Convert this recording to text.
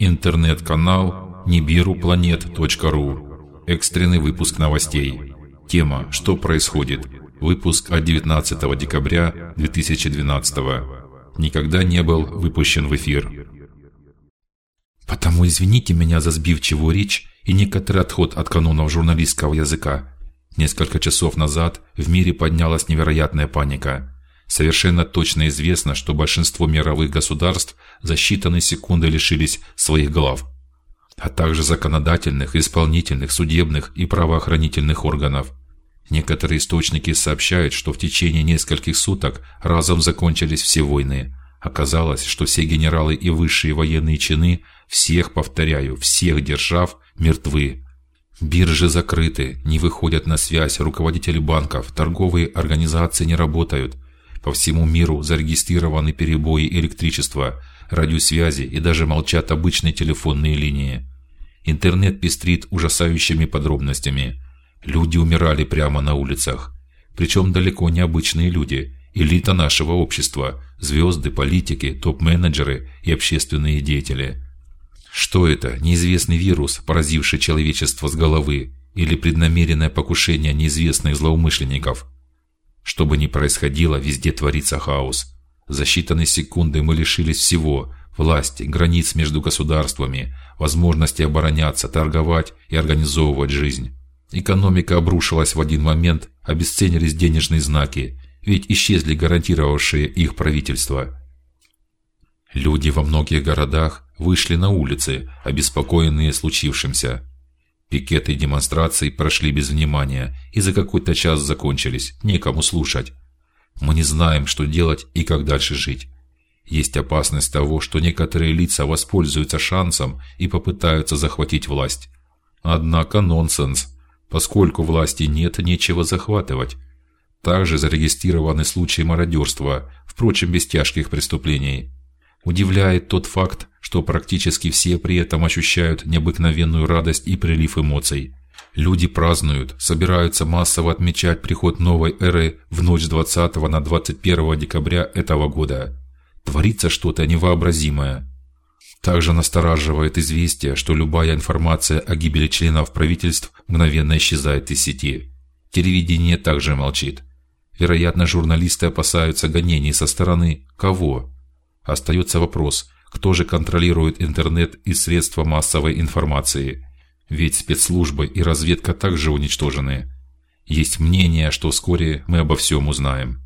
Интернет-канал nibiruplanet.ru. Экстренный выпуск новостей. Тема: Что происходит? Выпуск от 19 декабря 2012. Никогда не был выпущен в эфир. Потому извините меня за сбивчивую речь и некоторый отход от канонов журналистского языка. Несколько часов назад в мире поднялась невероятная паника. Совершенно точно известно, что большинство мировых государств за считанные секунды лишились своих глав, а также законодательных, исполнительных, судебных и правоохранительных органов. Некоторые источники сообщают, что в течение нескольких суток разом закончились все войны. Оказалось, что все генералы и высшие военные чины всех, повторяю, всех держав мертвы. Биржи закрыты, не выходят на связь руководители банков, торговые организации не работают. По всему миру зарегистрированы перебои электричества, радиосвязи и даже молчат обычные телефонные линии. Интернет пестрит ужасающими подробностями. Люди умирали прямо на улицах, причем далеко не обычные люди, элита нашего общества, звезды, политики, топ-менеджеры и общественные деятели. Что это? Неизвестный вирус, поразивший человечество с головы, или преднамеренное покушение неизвестных злоумышленников? Что бы ни происходило, везде творится хаос. За считанные секунды мы лишились всего: власти, границ между государствами, возможности обороняться, торговать и организовывать жизнь. Экономика обрушилась в один момент, обесценились денежные знаки, ведь исчезли гарантировавшие их правительства. Люди во многих городах вышли на улицы, обеспокоенные случившимся. Пикеты и демонстрации прошли без внимания и за какой-то час закончились. Некому слушать. Мы не знаем, что делать и как дальше жить. Есть опасность того, что некоторые лица воспользуются шансом и попытаются захватить власть. Однако нонсенс, поскольку власти нет, нечего захватывать. Также зарегистрированы случаи мародерства, впрочем, без тяжких преступлений. Удивляет тот факт, что практически все при этом ощущают необыкновенную радость и прилив эмоций. Люди празднуют, собираются массово отмечать приход новой эры в ночь с 20 на 21 декабря этого года. Творится что-то невообразимое. Также настораживает известие, что любая информация о гибели членов правительств мгновенно исчезает из сети. Телевидение также молчит. Вероятно, журналисты опасаются гонений со стороны кого? Остается вопрос, кто же контролирует интернет и средства массовой информации? Ведь спецслужбы и разведка также уничтожены. Есть мнение, что вскоре мы обо всем узнаем.